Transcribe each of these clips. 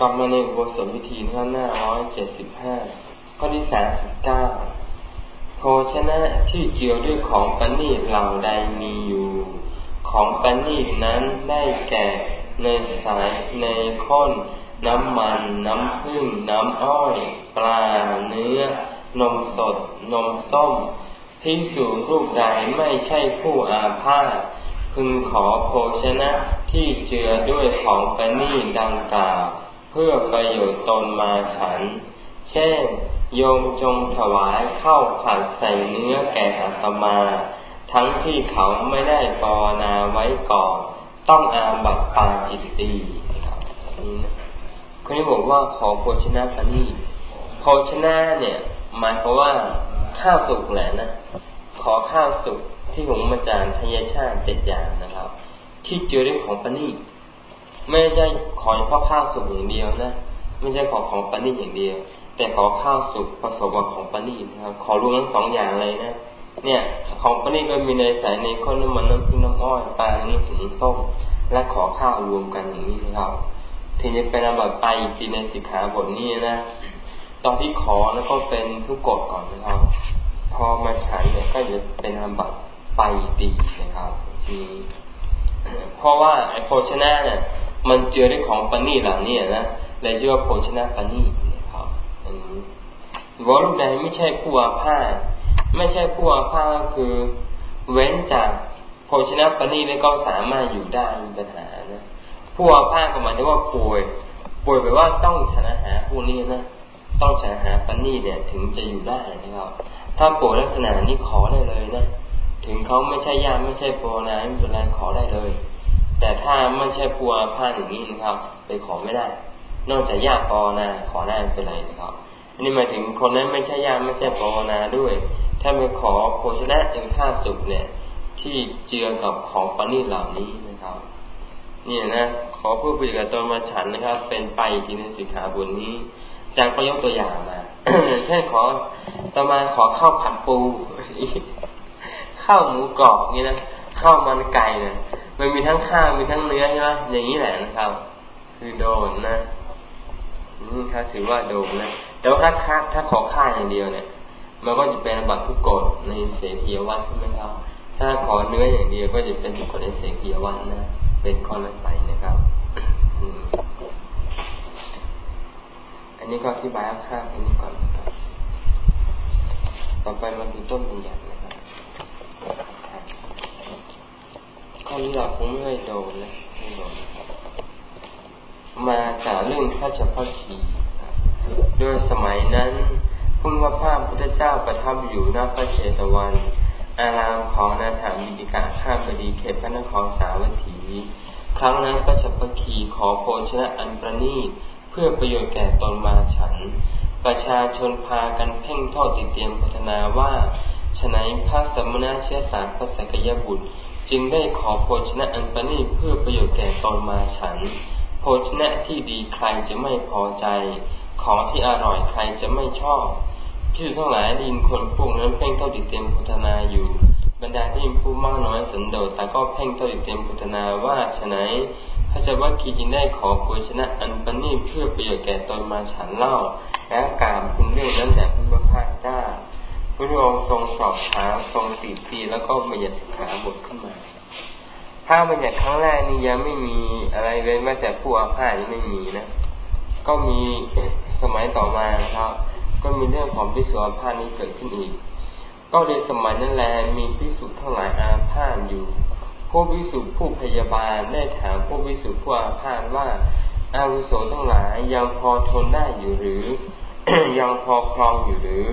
กลับมาในอุโบสถวิธีข้าหน้าร้อยเจ็ดสิบห้าข้อที่สามสิบเก้าโภชนะที่เกี่ยวด้วยของปณีตเหล่าใดมีอยู่ ของปณีตนั้นได้แก่เนยสายเนยข้น น้ำมัน น้ำผึ้งน้ำอ้อย ปลาเนื้อ นมสด นมส้มพิสูจรูปใดไม่ใช่ผู้อาพาธพึงขอโภชนะที่เจือด้วยของปณีตดังกล่าว พื่อประโยชน์ตนมาฉัน เช่น โยมจงถวายข้าวผัดใส่เนื้อแก่อัตมา ทั้งที่เขาไม่ได้ปอนาไว้ก่อน ต้องอาบัตปาจิตตีคนนี้บอกว่าขอโภชนะปณีโภชนะเนี่ย หมายความว่าข้าวสุกแหละนะ ขอข้าวสุกที่หงมาจารย์ทยชาติเจ็ดอย่างนะครับ ที่เจอด้วยของปณี ไม่ใช่ขอเฉพาะข้าวสุกอย่างเดียวนะไม่ใช่ขอของปณีอย่างเดียว แต่ขอข้าวสุกผสมกับของปณีนะครับ ขอรวมทั้งสองอย่างเลยนะเนี่ย ของปณีก็มีในสายในข้นน้ำมันน้ำพึ่งน้ำอ้อยปลาเนื้อสีส้มและขอข้าวรวมกันอย่างนี้นะครับทีนี้เป็นระบาดไปทีในสิกขาบทนี้นะตอนที่ขอแล้วก็เป็นทุกกฎก่อนนะครับ พอมาฉันเนี่ยก็จะเป็นอาบัตไปดีนะครับ ทีเพราะว่าไอโภชนะเนี่ย มันเจือด้วยของปณีเหล่านี้นะเลยชื่อว่าโภชนะปณีนะครับอันนี้วอลูกใดไม่ใช่ผู้อาพาธไม่ใช่ผู้อาพาธก็คือ เว้นจากโภชนะปณีแล้วก็สามารถอยู่ได้มีปัญหานะผู้อาพาธก็หมายถึงว่าป่วย ป่วยแปลว่าต้องฉันอาหารพวกนี้นะต้องฉันอาหารปณีเนี่ยถึงจะอยู่ได้นะครับ ถ้าป่วยลักษณะนี้ขอได้เลยนะถึงเขาไม่ใช่ญาติไม่ใช่ปวนาไม่เป็นไรขอได้เลย แต่ถ้าไม่ใช่ปัวผ้าอย่างนี้นะครับ ไปขอไม่ได้ นอกจากญาติปวนาขอได้เป็นไรนะครับอันนี้หมายถึงคนนั้นไม่ใช่ญาติไม่ใช่ปวนาด้วย ถ้าไปขอโภชนะเองข้าสุกเนี่ย ที่เจือกับของปณิเหล่านี้นะครับเนี่ยนะขอผู้ปฏิบัติตนมาฉันนะครับ เป็นไปที่ในสิกขาบทนี้ จากประยกตัวอย่างมาเช่นขอตมาขอข้าวผัดปูข้าวหมูกรอบนี่นะ ข้าวมันไก่เนี่ยมันมีทั้งข้าวมีทั้งเนื้อใช่ไหมอย่างนี้แหละนะครับ คือโดนนะนี่ครับถือว่าโดนนะแต่ว่าถ้าค่าถ้าขอข้าวอย่างเดียวเนี่ย มันก็จะเป็นบัตรทุกกฎในเสกียวัตใช่ไหมครับ ถ้าขอเนื้ออย่างเดียวก็จะเป็นทุกกฎในเสกียวัตนะเป็นข้อนั้นไปนะครับอันนี้ก็อธิบายข้าวอันนี้ก่อนนะครับต่อไปมาดูต้นบัญญัติข้อนี้เรา คงไม่โดนนะไม่โดนมาจากเรื่องพระเจ้าพ่อขีโดยสมัยนั้นพุทธภาพพุทธเจ้าประทับอยู่หน้าพระเชตวัน อารามของนาถามิดิกาข้ามบดีเขตพระนครสาวัตถี ครั้งนั้นพระชัพคีขอโพชนะอันประณีตเพื่อประโยชน์แก่ตนมาฉัน ประชาชนพากันเพ่งทอดติเตรียมพัฒนาว่าฉนัยพระสมณะเชื้อสารพระสกยบุตร จึงได้ขอโภชนะอันประณีตเพื่อประโยชน์แก่ตนมาฉัน โภชนะที่ดีใครจะไม่พอใจ ของที่อร่อยใครจะไม่ชอบพิสุทั้งหลายดินคนพวกนั้นเพ่งเท่าติเต็มพุทธนาอยู่ บรรดาที่มีผู้มากน้อยสันโดษแต่ก็เพ่งเท่าติเต็มพุทธนาว่าฉะไหนพระเจ้าวัคคีจึงได้ขอโภชนะอันประณีตเพื่อประโยชน์แก่ตนมาฉันเล่า และกามคุณเรื่องนั้นแต่พระพาเจ้า พระองค์ทรงสอบถามทรงตีปีแล้วก็บัญญัติสิกขาบทขึ้นมา ถ้าบัญญัติครั้งแรกนี่ยังไม่มีอะไรเว้นแม้แต่ผู้อาพาธยังไม่มีนะ ก็มีสมัยต่อมาครับ ก็มีเรื่องของพิสุอาพาธนี้เกิดขึ้นอีก ก็ในสมัยนั้นแลมีพิสุทั้งหลายอาพาธอยู่ผู้พิสุผู้พยาบาลได้ถามผู้พิสุผู้อาพาธว่าอาวุโสทั้งหลายยังพอทนได้อยู่หรือ ยังพอคลองอยู่หรือ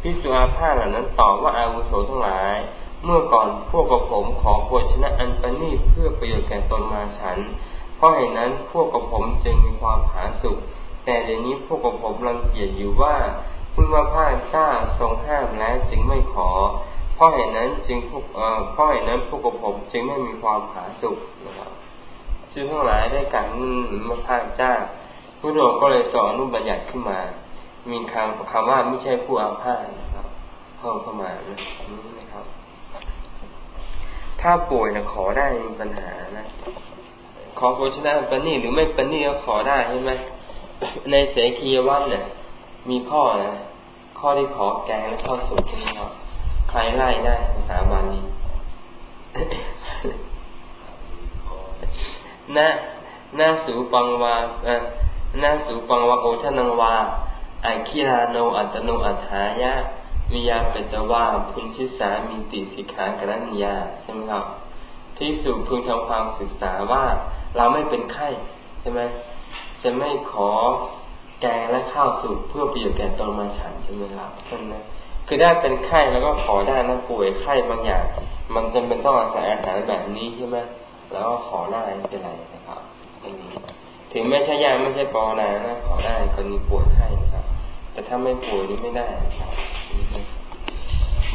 พิสุอาพาธเหล่านั้นตอบว่าอาวุโสทั้งหลาย เมื่อก่อนพวกกับผมขอโภชนะอันประณีตเพื่อประโยชน์แก่ตนมาฉัน เพราะเหตุนั้นพวกกับผมจึงมีความผาสุกแต่เดี๋ยวนี้พวกกับผมรังเกียจอยู่ว่าพุทธพาเจ้าทรงห้ามแล้วจึงไม่ขอ เพราะเหตุนั้นจึงพวกเอ่อพราะเหตุนั้นพวกกับผมจึงไม่มีความผาสุกนะครับจึงทั้งหลายได้การมาพาเจ้าพระองค์ก็เลยสอนอนุบัญญัติขึ้นมา มีคำคำว่าไม่ใช่ผู้อาพาธนะครับเพิ่มเข้ามานะนี่นะครับ ถ้าป่วยนะขอได้มีปัญหานะ ขอโภชนะปนีหรือไม่ปนีก็ขอได้ใช่ไหมในเสกียวัตเนี่ย มีข้อนะข้อที่ขอแกงและข้อสุดนี่ครับใครไล่ได้ภาษาบาลีนานาสูปังวาหน้าสูปังวาโอทนังวา ไอคิราโนอัตโนอัฐายะมียาเปตว่าพุนชิสามีติสิกขากรัญญาใช่ไหมครับที่สูพึงทำความศึกษาว่าเราไม่เป็นไข้ใช่ไหมจะไม่ขอแกงและข้าวสุกเพื่อประโยชน์แก่ตนมาฉันใช่ไหมครับนั่นนะคือได้เป็นไข้แล้วก็ขอได้นะป่วยไข้บางอย่าง มันจำเป็นต้องอาศัยอาหารแบบนี้ใช่ไหมแล้วก็ขอได้ไม่เป็นไรนะครับอันนี้ถึงไม่ใช่ยาไม่ใช่ปอนานะขอได้กรณีป่วยไข้ แต่ถ้าไม่ป่วยนี่ไม่ได้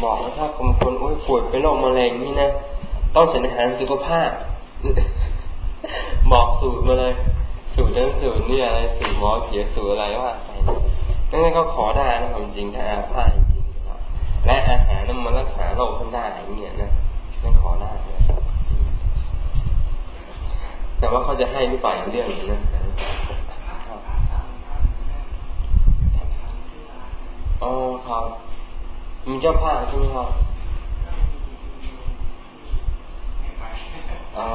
บอกว่าถ้าคนคนโอ้ยป่วยเป็นโรคมะเร็งนี่นะต้องฉันอาหารสุขภาพ บอกสูตรมาเลย สูตรนั้นสูตรนี่อะไรสูตรหมอเขียสูตรอะไรว่าไปนั่นก็ขอได้นะความจริงถ้าอาภาษจริงครับและอาหารนั้นมันรักษาโรคท่านได้เนี่ยนะนั่นขอได้แต่ว่าเขาจะให้หรือเปล่าเรื่องนี้นะ อ๋อครับมีเจ้าภาพใช่ไหมครับอ๋อ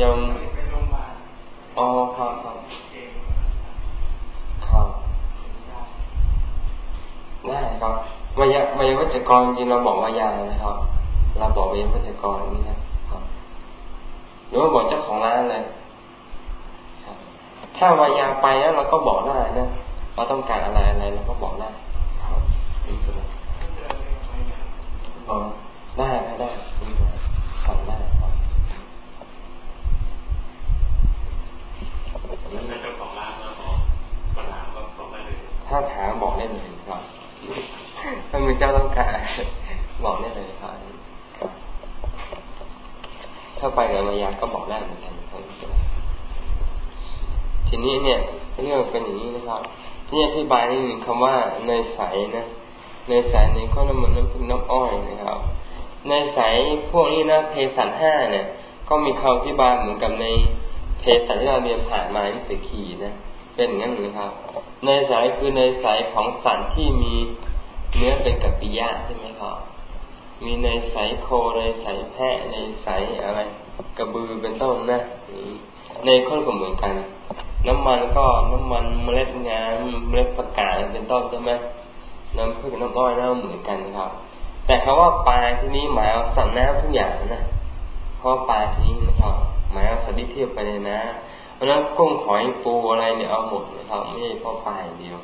ยังอ๋อครับครับครับได้ครับวิยาวิยาวัจกรจริงเราบอกวิยานะครับ เราบอกวิยาวัจกรนี่นะครับหรือว่าบอกเจ้าของร้านเลยถ้าวิยาไปแล้วเราก็บอกได้นะ เราต้องการอะไรอะไรเราก็บอกได้ครับ อ๋อได้ได้ได้ทำได้เลยถ้าถามบอกได้เลยครับถ้ามีเจ้าต้องการบอกได้เลยครับถ้าไปกับมายาก็บอกได้เหมือนกันครับทีนี้เนี่ยเรื่องเป็นอย่างนี้นะครับนี่อธิบายนิดนึงคำว่าเนยใสนะ เนยใสนี้ก็น้ำมันน้ำพึ่งน้ำอ้อยนะครับเนยใสพวกนี้นะเพสันห้าเนี่ย ก็มีคำอธิบายเหมือนกับในเพสันที่เราเรียนผ่านมาที่สือขีนะเป็นอย่างนั้นนะครับเนยใสคือเนยใสของสัตว์ที่มีเนื้อเป็นกัปปิยะใช่ไหมครับ มีเนยใสโคเนยใสแพะเนยใสอะไร กระบือเป็นต้นนะเนข้นก็เหมือนกัน น้ำมันก็น้ำมันเมล็ดงาเมล็ดประกาศเป็นต้นใช่ไหม น้ำพึ่งน้ำอ้อยน้ำเหมือนกันครับ แต่คาว่าปลาที่นี้หมายเอาสัตว์น้ำทุกอย่างนะเพราะปลาที่นี้นะครับหมายเอาสัตว์ที่เทียบไปเลยนะเพราะนั้นกุ้งหอยปูอะไรเนี่ยเอาหมดนะครับไม่ใช่เพราะปลาอย่างเดียว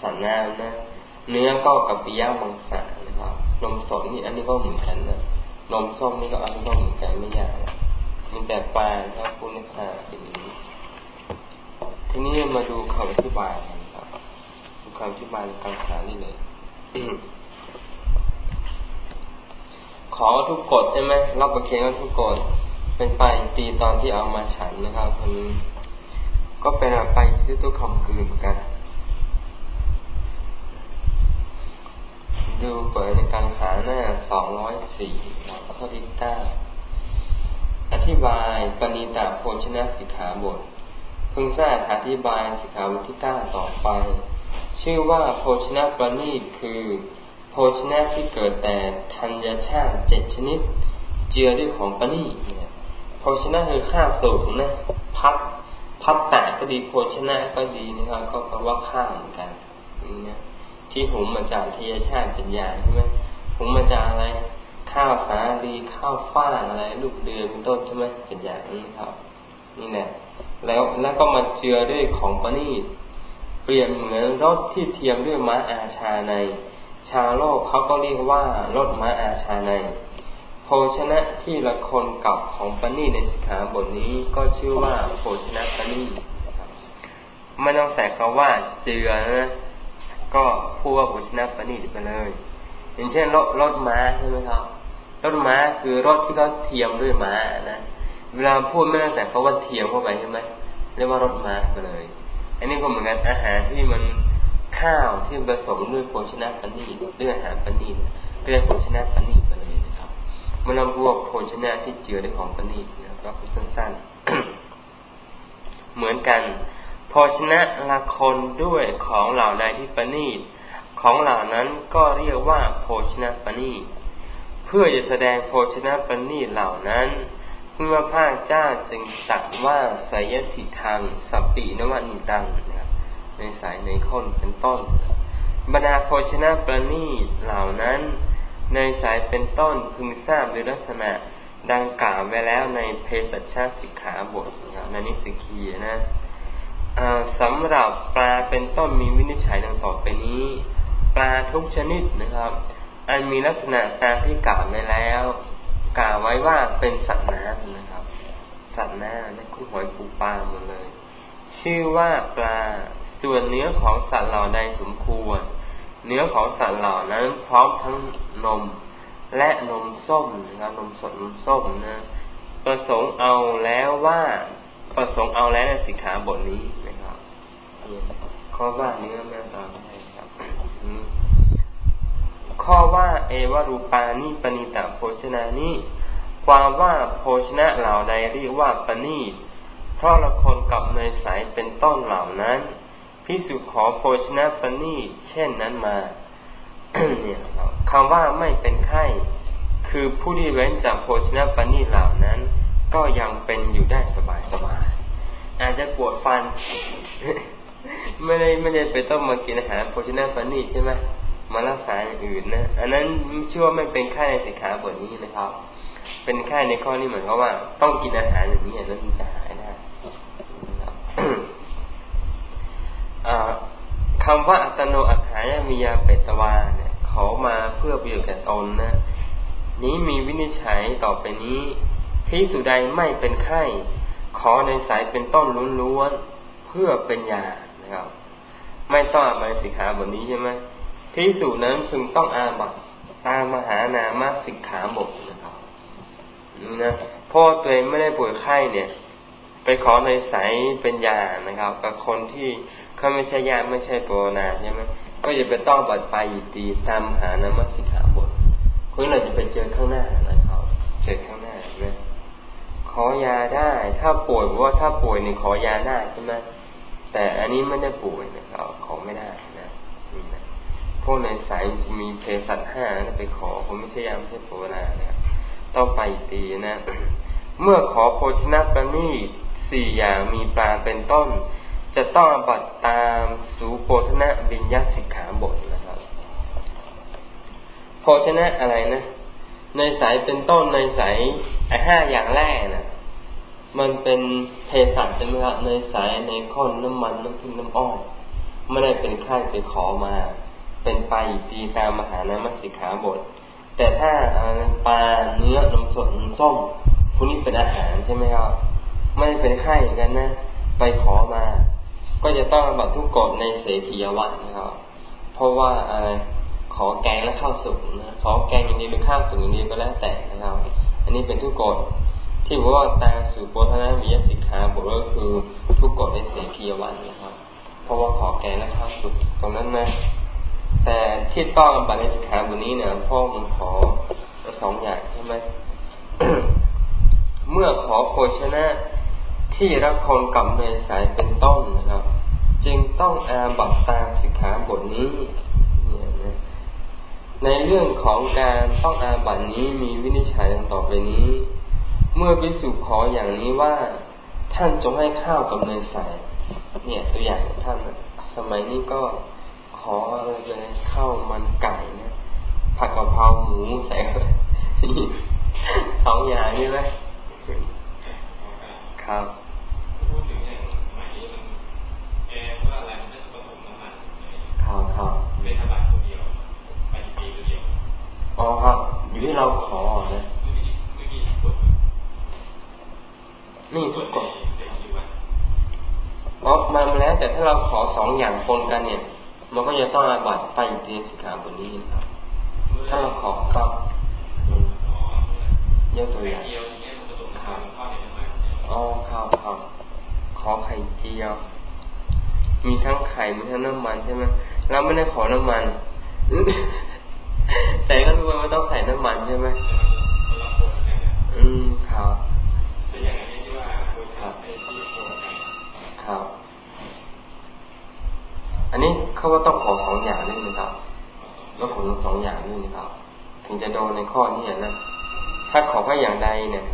สัตว์น้ำนะเนื้อก็กับปิยะมังสะนะครับนมสดนี่อันนี้ก็เหมือนกันนะนมส้มนี่ก็อันนี้ก็เหมือนกันไม่ยากมีแต่ปลาครับคุณนิสาทีนี้ทีนี้มาดูคำอธิบาย คำอธิบายในการขานี่เลยขอทุกกฎใช่ไหมรับประเคนทุกกฎเป็นไปตีตอนที่เอามาฉันนะครับคนนี้ก็เป็นไปที่ทุกคำคืนเหมือนกันดูเปิดในการหาหน้าสองร้อยสี่ข้อที่เก้าอธิบายปณิตาโภชนะสิกขาบทพึงทราบอธิบายสิกขาบทที่เก้าต่อไป ชื่อว่าโภชนะประณีตคือ โภชนะที่เกิดแต่ธัญชาติเจ็ดชนิด เจือด้วยของประณีตโภชนะคือข้าวสูงนะพัดพัดแตกก็ดีโภชนะก็ดีนะครับก็แปลว่าข้าวเหมือนกันนี่ที่หุมมาจากเทียชาติจัญญาใช่ไหมหุมมาจากอะไร ข้าวสาลีข้าวฟ้าอะไร ลูกเดือเป็นต้นใช่ไหมจัญญานี่ครับ นี่แหละแล้วแล้วก็มาเจือด้วยของประณีต เปลี่ยนเหมือนรถที่เทียมด้วยม้าอาชาใน ชาวโลกเขาก็เรียกว่ารถม้าอาชาในโภชนะที่ละคนกับของปณีในสิกขาบทนี้ก็ชื่อว่าโภชนะปณีไม่ต้องใส่คาว่าเจือนะก็พูดว่าโภชนะปณีไปเลย อย่างเช่นรถรถม้าใช่ไหมครับรถม้าคือรถที่เขาเทียมด้วยม้านะเวลาพูดไม่ต้องใส่คาว่าเทียมเข้าไปใช่ไหมเรียกว่ารถม้าไปเลย อันนี้ก็เหมือนกันอาหารที่มันข้าวที่ผสมด้วยโภชนะปณีด้วยอาหารปณีเรียกโภชนะปณีไปเลยนะครับเมันำพวกโภชนะที่เจือด้วยของประณีนะก็คือสั้นๆ เหมือนกันโภพอชนะละคนด้วยของเหล่าใดที่ประณีของเหล่านั้นก็เรียกว่าโภชนะประณีเพื่อจะแสดงโภชนะประณีเหล่านั้น เมื่อพระเจ้าจึงตัดว่าสายติทางสปปีนวันิตังในสายในคนเป็นต้น บรรดาโภชนะประณีตเหล่านั้น ในสายเป็นต้นพึงทราบโดยลักษณะดังกล่าวไว้แล้วในเพศชาสิกขาบทในนิสกีนะสำหรับปลาเป็นต้นมีวินิจฉัยดังต่อไปนี้ ปลาทุกชนิดนะครับ อันมีลักษณะตามที่กล่าวไว้แล้ว กล่าวไว้ว่าเป็นสัตว์น้ำนะครับ สัตว์น้ำนะคุณหอยปูปลาหมดเลย ชื่อว่าปลาส่วนเนื้อของสัตว์เหล่าใดสมควร เนื้อของสัตว์เหล่านั้นพร้อมทั้งนม และนมส้มนะครับนมสดนมส้มนะประสงค์เอาแล้วว่าประสงค์เอาแล้วในสิกขาบทนี้นะครับข้อว่าเนื้อแม่ตา ข้อว่าเอวรูปานิปณิตาโภชนานิความว่าโภชนะเหล่าใดเรียกว่าปณีเพราะละคนกับเนยใสเป็นต้นเหล่านั้นพิสุขอโภชนะปณีเช่นนั้นมาเนี่ยคำว่าไม่เป็นไข้คือผู้ที่เว้นจากโภชนะปณีเหล่านั้น ก็ยังเป็นอยู่ได้สบายสบายอาจจะปวดฟัน ไม่ได้ไม่ได้ไปต้องมากินอาหารโภชนะปณีใช่ไหม มารักษาอย่างอื่นนะ อันนั้นชื่อว่าไม่เป็นไข้ในสิกขาบทนี้นะครับ เป็นไข้ในข้อนี้เหมือนกับว่า ต้องกินอาหารอย่างนี้แล้วถึงจะหายได้คำว่าอัตโนอัฏฐายมียาเปตวาเนี่ยเขามาเพื่อประโยชน์แก่ตนนะ นี้มีวินิจฉัยต่อไปนี้พิสุใดไม่เป็นไข้ขอในสายเป็นต้นล้วนๆเพื่อเป็นยานะครับ ไม่ต้องอาสิกขาบทนี้ใช่ไหม พิสุนั้นพึงต้องอาบัตตามมหานามาสิกขาบทนะครับนะพ่อตัวเองไม่ได้ป่วยไข้เนี่ย ไปขอในสายเป็นยานะครับ กับคนที่เขาไม่ใช่ยาไม่ใช่ปวนาใช่ไหมก็จะไปต้องบัดไปอีตีตามหานามสิกขาบทคุณเราจะไปเจอข้างหน้านะครับเจอข้างหน้านะขอยาได้ ถ้าป่วยว่าถ้าป่วยเนี่ยขอยาได้ใช่ไหมแต่อันนี้ไม่ได้ป่วยนะครับขอไม่ได้ พวกในสายจะมีเพสัตห้าไปขอผมไม่ใช่ยาไม่ใช่ปนาเนะต้องไปตีนะ เมื่อขอโภชนะประณีสี่อย่างมีปลาเป็นต้น จะต้องบัตตามสูโพธนะบิญญาสิกขาบทนะครับโภชนะอะไรนะ ในสายเป็นต้นในสายไอห้าอย่างแรกนะมันเป็นเภสัชใช่ไหมครับในสายในข้นน้ำมันน้ำพึ่งน้ำอ้อยไม่ได้เป็นค่ายไปขอมา เป็นไปตีตามมหานามสิกขาบท แต่ถ้าปลาเนื้อนมสดนมส้มพวกนี้เป็นอาหารใช่ไหมครับ ไม่เป็นค่ายอย่างนั้นนะ ไปขอมา ก็จะต้องบัตทุกกฎในเศรษฐียวัตนะครับ เพราะว่าอะไรขอแกงและข้าวสุกนะขอแกงอย่างนี้หรือข้าวสุกอย่างนี้ก็แล้วแต่นะครับ อันนี้เป็นทุกกฎที่บอกว่าตามสู่โพธนาวิยสิกขาบทก็คือทุกกฎในเศรษฐียวัตนะครับ เพราะว่าขอแกงและข้าวสุกตรงนั้นนะ แต่ที่ต้องบัตรในสิกขาบทนี้เนี่ยพ่อมันขอสองอย่างใช่ไหมเมื่อขอโภชนะที่รักคนกับเนยสายเป็นต้นนะครับ จึงต้องอาบัตตามสิกขาบทนี้ในเรื่องของการต้องอาบัตนี้มีวินิจฉัยดังต่อไปนี้ เมื่อพิสุขออย่างนี้ว่าท่านจงให้ข้าวกับเนยใสเนี่ยตัวอย่างท่านสมัยนี้ก็ ออะไรเลยข้าวมันไก่นะผักกะเพราหมูใส่สองอย่างนี่ไหมครับพูดถึงอย่างสมัยนี้มันแกว่าอะไรมันจะผสมน้ำมันครับครับเป็นธบัตตัวเดียวไปปีตัวเดียวอ๋อครับอยู่ที่เราขอนะนี่ทุกกฎอ๋อมาแล้วแต่ถ้าเราขอสองอย่างปนกันเนี่ย มันก็จะต้องอาบัตไปเรียนสิกขาบนนี้ครับ ถ้าเราขอครับยกตัวอย่างครับอ๋อครับครับขอไข่เจียว มีทั้งไข่มีทั้งน้ำมันใช่ไหมเราไม่ได้ขอน้ำมัน แต่ก็รู้ว่าต้องใส่น้ำมันใช่ไหมอืมครับครับครับ อันนี้ เขาก็ต้องขอสองอย่างนี่นะครับแล้วขอสองอย่างนี่นะครับ ถึงจะโดนในข้อนี้นะถ้าขอแค่อย่างใดเนี่ย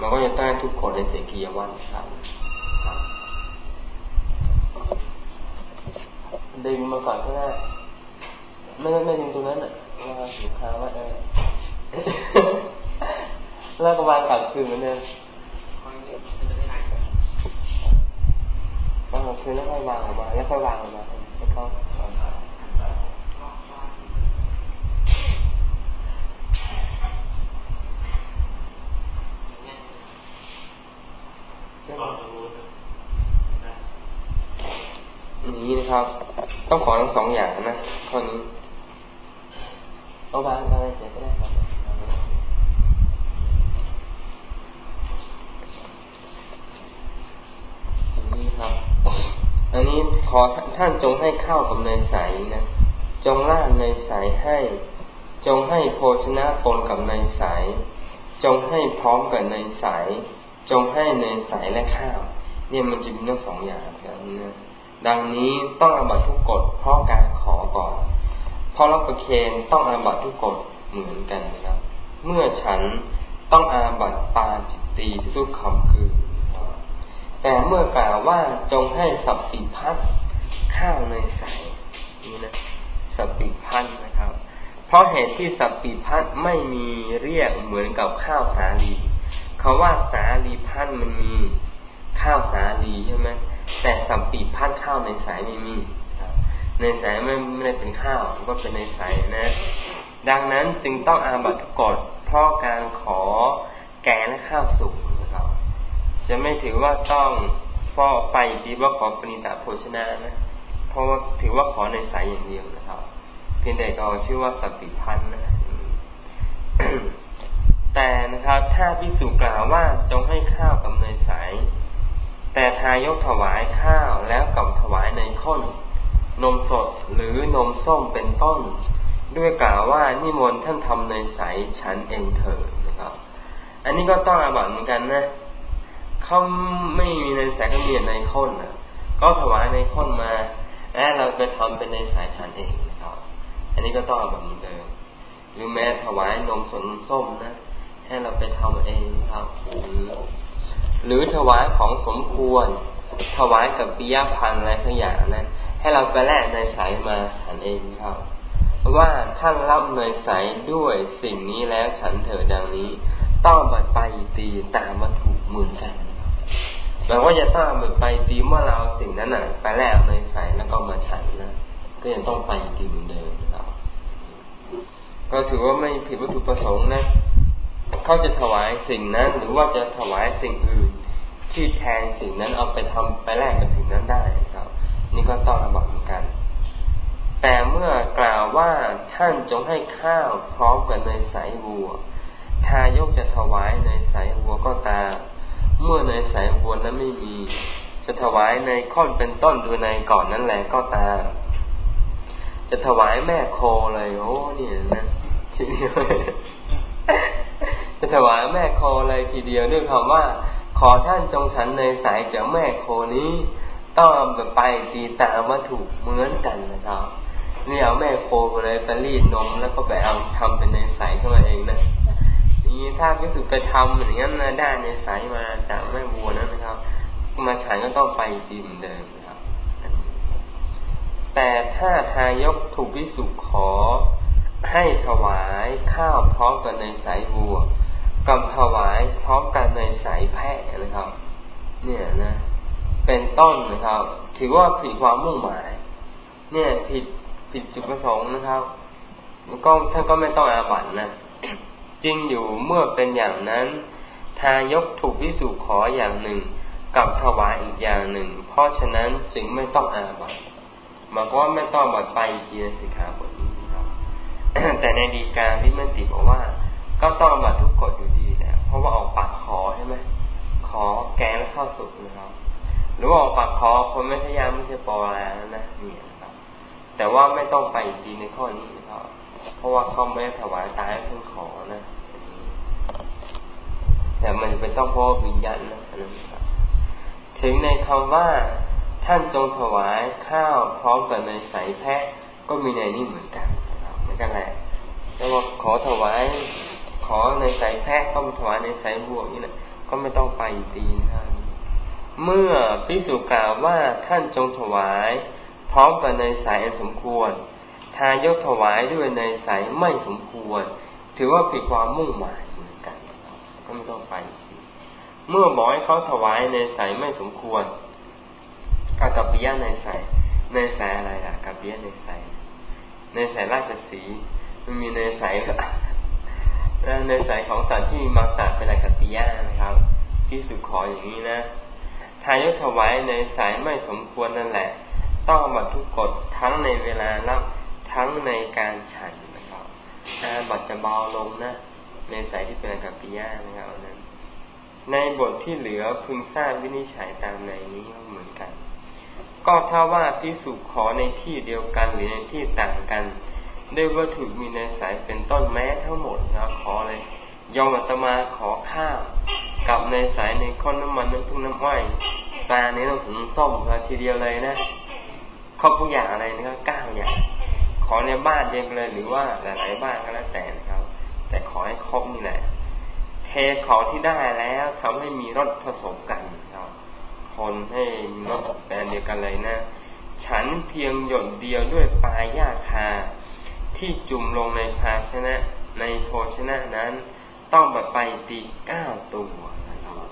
มันก็จะต้องทุกคนในเสกียวันครับดึงมาก่อนก็ได้ไม่ไม่ดึงตรงนั้นอะว่าสินค้าว่าเออแล้วก็วางกลับคืนเหมือนเดิมวางกลับคืนแล้วค่อยวางออกมา แล้วค่อยวางออกมาแล้วก็ นี้นะครับ ต้องขอทั้งสองอย่างนะข้อนี้เอาวางอะไรเสร็จก็ได้ครับนี้ครับ อันนี้ ขอท่านจงให้ข้าวกับเนยใสนะ จงราดเนยใสให้ จงให้โภชนะปนกับเนยใส จงให้พร้อมกับเนยใส จงให้เนยใสและข้าว เนี่ยมันจะมีทั้งสองอย่างแบบนี้นะดังนี้ต้องอาบัตทุกกฎเพราะการขอก่อนเพราะรับประเคนต้องอาบัตทุกกฎเหมือนกันนะครับ เมื่อฉันต้องอาบัตปาจิตตีทุกคำคือ แต่เมื่อกล่าวว่าจงให้สับปีพัด ข้าวในยใสนี่นะสับปีพัดนะครับ เพราะเหตุที่สับปีพัดไม่มีเรียกเหมือนกับข้าวสาลีคาว่าสาลีพัดมันมีข้าวสาลีใช่ไหมแต่สัมปีพัดข้าวในสายไม่มีในสายไม่ไม่ได้เป็นข้าวก็เป็นในสายนะ ดังนั้นจึงต้องอาบัตกฎเพราะการขอแกงและข้าวสุกนะครับ จะไม่ถือว่าต้องฟอไปดีว่าขอปณิตาโภชนะนะ เพราะว่าถือว่าขอในสายอย่างเดียวนะครับ เพียงแต่ก็ชื่อว่าสัมปีพันธ์นะแต่นะครับถ้าพิสูจกล่าวว่าจงให้ข้าวกับเนยใสแต่ทายกถวายข้าวแล้วกับถวายในยข้น นมสดหรือนมส้มเป็นต้น ด้วยกล่าวว่านิมนต์ท่านทำในยใสฉันเองเถิดนะครับ อันนี้ก็ต้องอาบัตเหมือนกันนะเขาไม่มีในสายก็มีในยข้นนะก็ถวายในยข้นมา แล้วเราไปทำเป็นในสายฉันเองนะครับ อันนี้ก็ต้องอาบัตเหมือนเดิมหรือแม้ถวายนมสดส้มนะ ให้เราไปทำเองครับหรือถวายของสมควร ถวายกับปิยพันธ์อะไรสักอย่างนะ ให้เราไปแลกในสายมาฉันเองครับว่าท่านรับเนยใสด้วยสิ่งนี้แล้วฉันเถิดดังนี้ ต้องบัดไปตีตามวัตถุเหมือนกัน แปลว่าจะต้องไปตีเมื่อเราสิ่งนั้นน่ะ ไปแลกเนยใสแล้วก็มาฉันนะก็ยังต้องไปตีเหมือนเดิมครับก็ถือว่าไม่ผิดวัตถุประสงค์นะเขาจะถวายสิ่งนั้น หรือว่าจะถวายสิ่งอื่นที่แทนสิ่งนั้นเอาไปทำไปแลกกับสิ่งนั้นได้ครับ นี่ก็ต้องระบัเหมือนกัน แต่เมื่อกล่าวว่าท่านจงให้ข้าวพร้อมกับเนยใสวัวทายกจะถวายเนยใสวัวก็ตาม เมื่อเนยใสวัวนั้นไม่มีจะถวายในข้อนเป็นต้นดูในก่อนนั้นแหละก็ตาม จะถวายแม่โคเลยโอ้เนี่ยนะทีเดียวจะถวายแม่โคเลยทีเดียวด้วยคำว่า ขอท่านจงฉันในสายจากแม่โคนี้ ต้องแบบไปตีตามวัตถุเหมือนกันนะครับนี่เอาแม่โคไปเลยไปรีดนมแล้วก็ไปเอาทำเป็น ถ้าพิสุไปทำอย่างนั้นนะได้ในสายมาจากแม่วัวนั้นนะครับ มาฉันก็ต้องไปตีเหมือนเดิมนะครับ แต่ถ้าทายกถูกพิสุขอให้ถวายข้าวพร้อมกันในสายวัวกับถวายพร้อมกันในสายแพะนะครับ เนี่ยนะ เป็นต้นนะครับ ถือว่าผิดความมุ่งหมาย เนี่ยผิดผิดจุดประสงค์นะครับก็ท่านก็ไม่ต้องอาบัตนะ จริงอยู่เมื่อเป็นอย่างนั้น ทายกถูกวิสุขออย่างหนึ่ง กับถวายอีกอย่างหนึ่ง เพราะฉะนั้นจึงไม่ต้องอาบัตหมายความว่าไม่ต้องบัตไปกีนสิกขาบทนี้ครับแต่ในดีการพิมันติบอกว่า ก็ต้องมาทุกกฎอยู่ดีแหละเพราะว่าออกปากขอใช่ไหมขอแกงข้าวสุกนะครับ หรือว่าออกปากขอคนไม่ใช่ยาไม่ใช่ปอแล้วนะนี่นะครับ แต่ว่าไม่ต้องไปอีกทีในข้อนี้นะครับ เพราะว่าเขาไม่ถวายตายขึ้นขอนะ แต่มันจะเป็นต้องเพราะวิญญาณนะนะครับถึงในคำว่าท่านจงถวายข้าวพร้อมกับในใสแพะก็มีในนี้เหมือนกันเหมือนกันแหละแล้วว่าขอถวาย ขอในใสแพะก็มาถวายในใสบวกนี่แหละก็ไม่ต้องไปตีนท่านเมื่อพิสุกล่าวว่าท่านจงถวาย พร้อมกับในสายอันสมควร ทายกถวายด้วยในสายไม่สมควร ถือว่าผิดความมุ่งหมายเหมือนกันก็ไม่ต้องไป เมื่อบอกให้เขาถวายในสายไม่สมควรกากับปิยะในสายในสายอะไรล่ะกับปิยะในสายในสายราชสีมันมีในสายในสายของสัตว์ที่มีมาสัตว์เป็นอะไรกับปิยะนะครับที่สุขออย่างนี้นะทายกถวายในสายไม่สมควรนั่นแหละ ต้องบัตทุกกฎทั้งในเวลารับ ทั้งในการฉันนะครับอาบัตจะเบาลงนะ ในสายที่เป็นกับปิยะนะครับนั้น ในบทที่เหลือพึงทราบวินิจฉัยตามในนี้เหมือนกัน ก็ถ้าว่าพิสุขอในที่เดียวกันหรือในที่ต่างกันด้วยวัตถุมีในสายเป็นต้นแม้ทั้งหมดนะขอเลยยอมอัตมาขอข้าวกับในสายในข้นน้ำมันน้ำพึ่งน้ำอ้อยปลาในต้องสนส้มทีเดียวเลยนะครบทุกอย่างอะไรนะครับเก้าอย่าง ขอในบ้านเดียวเลยหรือว่าหลาย ๆ บ้านก็แล้วแต่นะครับ แต่ขอให้ครบนี่แหละ เทของที่ได้แล้วทำให้มีรสผสมกันครับ คนให้มีรสแปลเดียวกันเลยนะ ฉันเพียงหยดเดียวด้วยปลายหญ้าคา ที่จุ่มลงในภาชนะในโภชนะนั้น ต้องแบบไปตีเก้าตัวนะครับ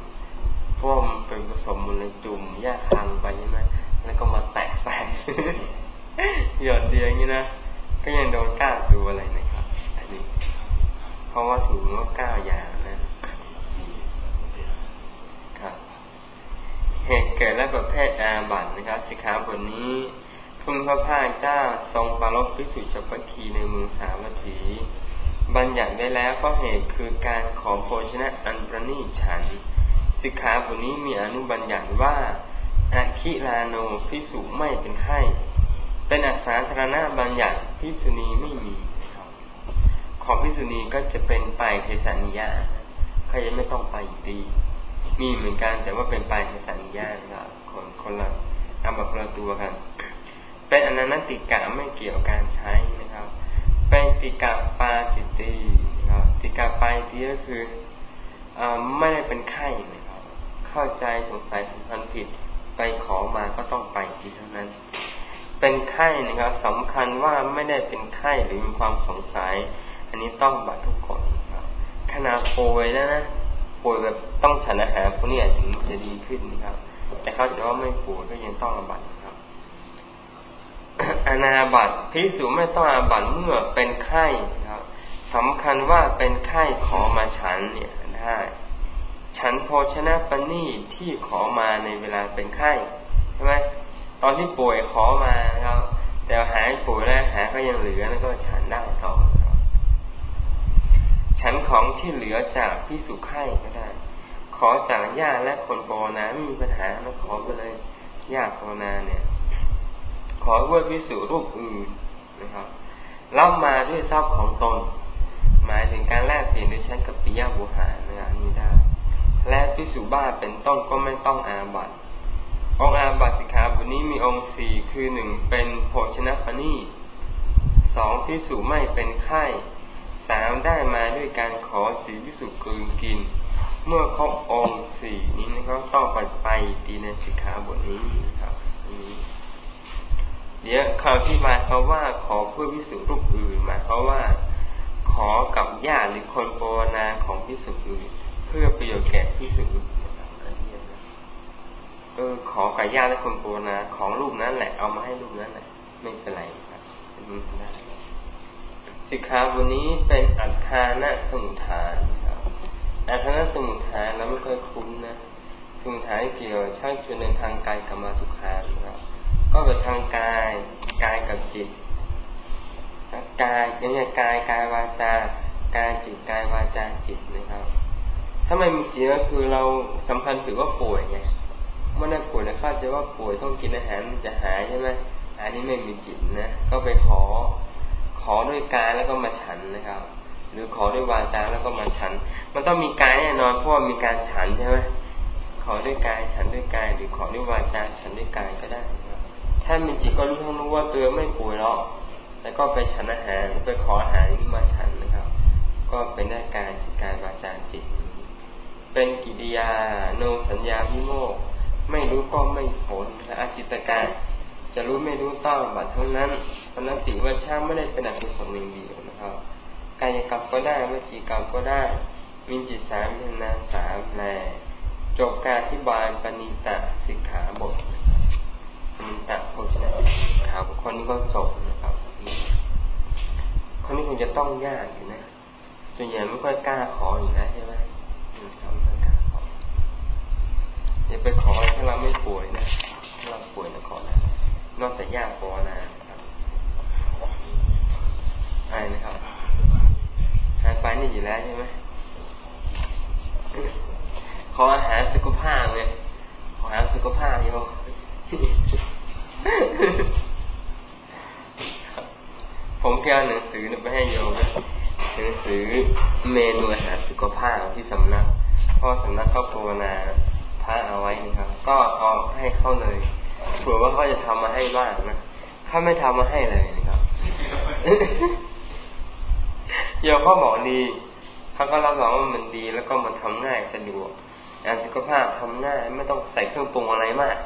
พวกมันเป็นผสมมันเลยจุ่มหญ้าคางไปใช่ไหมแล้วก็มาแตกแตกหยดเดียวอย่างนี้นะ ก็ยังโดนก้าตัวอะไรนะครับ อันนี้ เพราะว่าถือว่าก้าอย่างนะครับ เหตุเกิดและประเภทอาบัตนะครับ สิขาบทนี้พึ่งพระพาเจ้าทรงปารบพิสุจัปคีในเมืองสาวัตถี บัญญัติไว้แล้วก็เหตุคือการขอโภชนะอันประณีตฉัน สิกขาบทนี้มีอนุบัญญัติว่าอาคิลาโนพิสุไม่เป็นไข้ เป็นอักษาธารณบัญญัติพิสุนีไม่มีของพิสุนีก็จะเป็นไปเทสานิยาใครจะไม่ต้องไปตีมีเหมือนกันแต่ว่าเป็นไปเทสานิยาครับคนคนละอาบัตคนละตัวกัน เป็นอนันติกะไม่เกี่ยวกับการใช้นะครับ เป็นติกาปาจิตตีนะครับติกาปาจิตตีก็คืออไม่ได้เป็นไข้นะครับ เข้าใจสงสัยสัมพันธ์ผิดไปขอมาก็ต้องไปทีเท่านั้น เป็นไข้นะครับสำคัญว่าไม่ได้เป็นไข้หรือมีความสงสัย อันนี้ต้องบัตรทุกคนครับขนาดป่วยแล้วนะป่วยแบบต้องฉันอาหารพวกนี้ถึงจะดีขึ้นนะครับ แต่เขาจะว่าไม่ป่วยก็ยังต้องบัตรอนาบัตพิสูจไม่ต้องอาบัตเมื่อเป็นไข้ครับสำคัญว่าเป็นไข้ขอมาฉันเนี่ยได้ฉันโภชนะปณีที่ขอมาในเวลาเป็นไข้ใช่ไหม ตอนที่ป่วยขอมาครับ แต่หายป่วยแล้วหาก็ยังเหลือแล้วก็ฉันได้ต่อฉันของที่เหลือจากพิสุไข้ก็ได้ ขอจากญาติและคนโปนาไม่มีปัญหาแล้วขอไปเลยญาติโปนาเนี่ย ขอเวทวิสุรูปอื่นนะครับรับมาด้วยทรัพย์ของตน หมายถึงการแลกเปลี่ยนด้วยชั้นกับปิยาบุหารนะครับนี้ได้และพิสุบ้าเป็นต้นก็ไม่ต้องอาบัต องอาบัตสิกขาบทนี้มีองค์สี่คือหนึ่งเป็นโภชนะปณีสองพิสุไม่เป็นไข้สามได้มาด้วยการขอสีพิสุกลืนกิน เมื่อครบองค์สี่นี้นะครับต้องไปไปตีในสิกขาบทนี้นะครับเดี๋ยวคำที่มาเขาว่าขอเพื่อพิสูจรูปอื่นหมายเขาว่าขอกับญาติหรือคนโปรนาของพิสูจอื่น เพื่อประโยชน์แก่พิสูจอื่น ออขอกับญาติและคนโปรนาของรูปนั้นแหละเอามาให้รูปนั้นแหละไม่เป็นไรครับได้สิกขาวันนี้เป็นอัฏฐานะสมุทฐานครับอัฏฐานะสมุทฐานเราไม่ค่อยคุ้นนะสมุทฐานเกี่ยวช่างชวนในทางกายกรรมาทุกขานะครับก็เกิดทางกายกายกับจิตกายอย่างนี้กายกายวาจากายจิตกายวาจาจิตนะครับ ถ้าไม่มีจิตก็คือเราสำคัญถือว่าป่วยไง มื่อนั้นป่วยนะเข้าใจว่าป่วยต้องกินอาหารจะหายใช่ไหมอันนี้ไม่มีจิตนะก็ไปขอ ขอด้วยกายแล้วก็มาฉันนะครับ หรือขอด้วยวาจาแล้วก็มาฉัน มันต้องมีกายแน่นอนเพราะว่ามีการฉันใช่ไหมขอด้วยกายฉันด้วยกาย หรือขอด้วยวาจาฉันด้วยกายก็ได้ถ้ามีจิตก็รู้ทั้งรู้ว่าตัวไม่ป่วยหรอกแล้วก็ไปฉันอาหารไปขออาหารนี้มาฉันนะครับ ก็เป็นได้การจิตกายวาจาจิต เป็นกิริยาโนสัญญาพิโมก ไม่รู้ก็ไม่ผลอาจิตการจะรู้ไม่รู้ต้องบัดเท่านั้นเพราะนั้นติว่าชาไม่ได้เป็นอกุศลหนึ่งเดียวนะครับกายกรรมก็ได้วจีกรรมก็ได้มีจิตสามเป็นาสามแลจบการที่บายปณิตะสิกขาบทปณิตะโภชนะสิกขาบทคนนี้ก็จบนะครับคนนี้คงจะต้องยากอยู่นะส่วนใหญ่ไม่ค่อยกล้าขออยู่แล้วใช่ไหมครับไม่ค่อยกล้าขอ อย่าไปขอถ้าเราไม่ป่วยนะถ้าเราป่วยนะขอนะนอกจากยากพอนะครับอะไรนะครับหายไปนี่อยู่แล้วใช่ไหมขออาหารสุขภาพเลยขออาหารสุขภาพโยผมแก้หนังสือไปให้โยมหนังสือเมนูอาหารสุขภาพที่สำนักพ่อสำนักก็ภาวนาะเอาไว้นะครับ ก็เอาให้เข้าเลยเผื่อว่าเขาจะทำมาให้บ้างนะเขาไม่ทำมาให้เลยนะครับโยมเขาบอกดีเขาก็รับรองว่ามันดีแล้วก็มันทำง่ายสะดวกงานสุขภาพทำง่าย ไม่ต้องใส่เครื่องปรุงอะไรมาก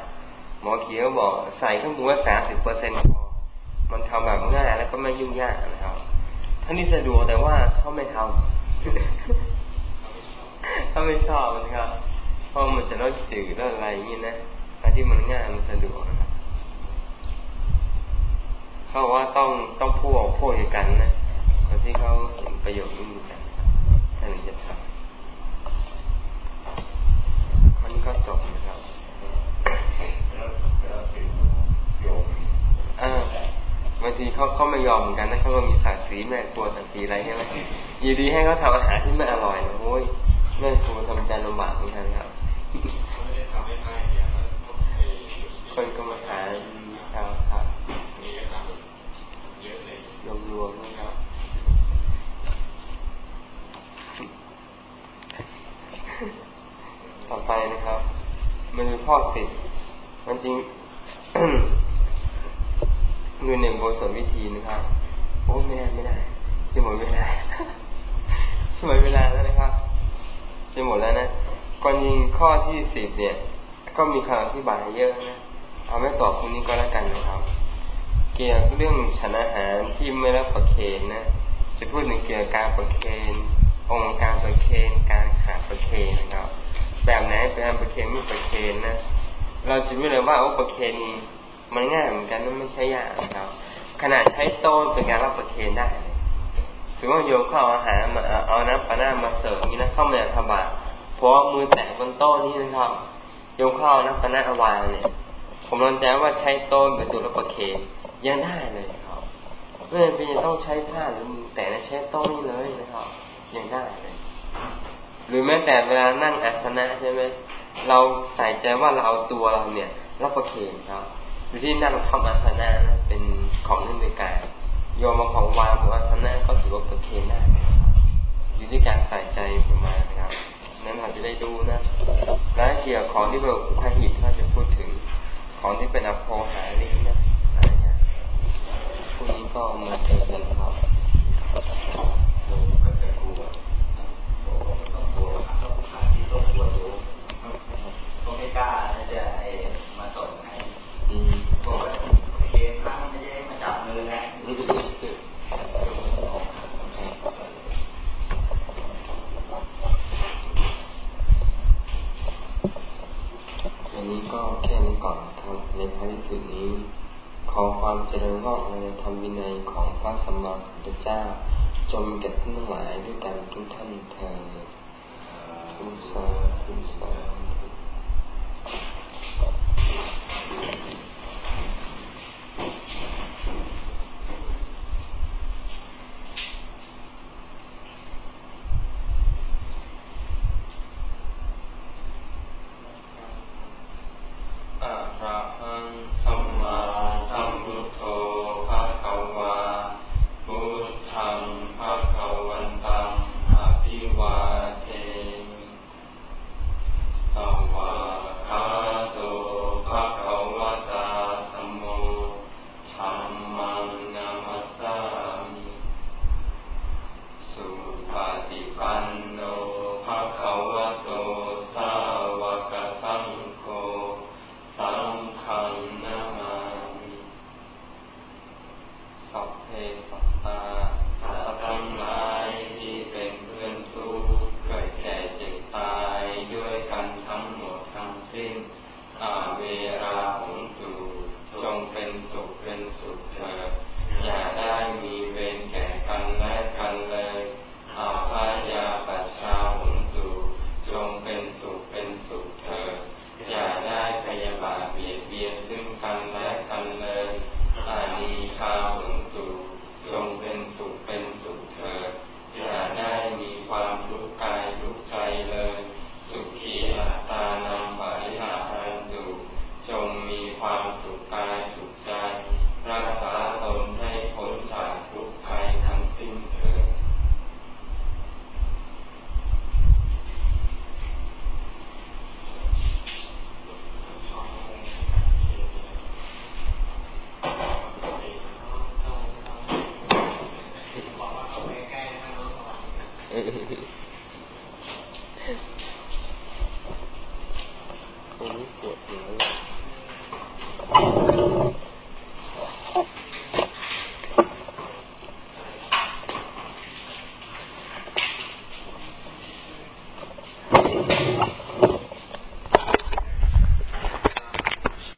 หมอเขียวบอกใส่เครื่องปรุงแค่สามสิบเปอร์เซ็นต์พอมันทำแบบง่ายแล้วก็ไม่ยุ่งยากนะครับท่านี้สะดวกแต่ว่าเขาไม่ทำเขาไม่ชอบนะครับ ราะมันจะต้องจืดแล้วอะไรอย่างนี้นะอะไรที่มันง่ายมันสะดวกนะครับเขาบอกว่าต้องต้องพูดพูดกันนะคนที่เขาเห็นประโยชน์นี้กันท่านจะทำคนนี้ก็จบนะครับอ่าบางทีเขาเขาไม่ยอมเหมือนกันนะเขาก็มีสาสีแม่ครัวสาสีอะไรใช่ไหมอยู่ดีให้เขาทำอาหารที่ไม่อร่อยนะโอ้ยแม่ครัวทำใจลำบากเหมือนกันครับ คนก็มาหาครับครับรวมๆนะครับต่อไปนะครับมันมีพ่อติดมันจริงมือหนึ่งบสนวิธีนะครับโอ้ไม่ได้ไม่ได้จะหมดเวลาจะหมดเวลาแล้วนะครับจะหมดแล้วนะก่อนยิงข้อที่สิบเนี่ย ก็มีคำอธิบายเยอะนะ เอาไม่ตอบพรุ่งนี้ก็แล้วกันนะครับ เกี่ยวกับเรื่องฉันอาหารที่ไม่รับประเคนนะ จะพูดถึงเกี่ยวกับการประเคนองค์การประเคนการขาดประเคนนะครับ แบบไหนเป็นการประเคนไม่ประเคนนะ เราจะไม่เลยว่าโอ้ประเคนมันง่ายเหมือนกันนั่นไม่ใช่ยากนะครับ ขนาดใช้โต้เป็นการรับประเคนได้ถือว่าโยมเข้าอาหารมาเอาน้ำปลาหน้ามาเสิร์ฟนี้นะเข้ามาทบาเพราะมือแตะบนโต๊ะนี้นะครับโยมเข้าน้ำปลาหน้าวางเนี่ย ผมรอนใจว่าใช้โต้นเป็นตัวรับประเคนยังได้เลยครับไม่จำเป็นต้องใช้ผ้าหรือมือแต่ใช้โต้นนี่เลยนะครับยังได้เลย หรือแม้แต่เวลานั่งอาสนะใช่ไหมเราใส่ใจว่าเราเอาตัวเราเนี่ยรับประเคนครับอยู่ที่นั่งทำอาสนะนะเป็นของเล่นในกายโยมมาของวางบนอาสนะก็ถือว่าประเคนได้อยู่ที่การใส่ใจประมาณนะครับนั้นเราจะได้ดูนะและเกี่ยวของที่เป็นพหิตเราจะพูดถึง ของที่เป็นอโภหาลินะ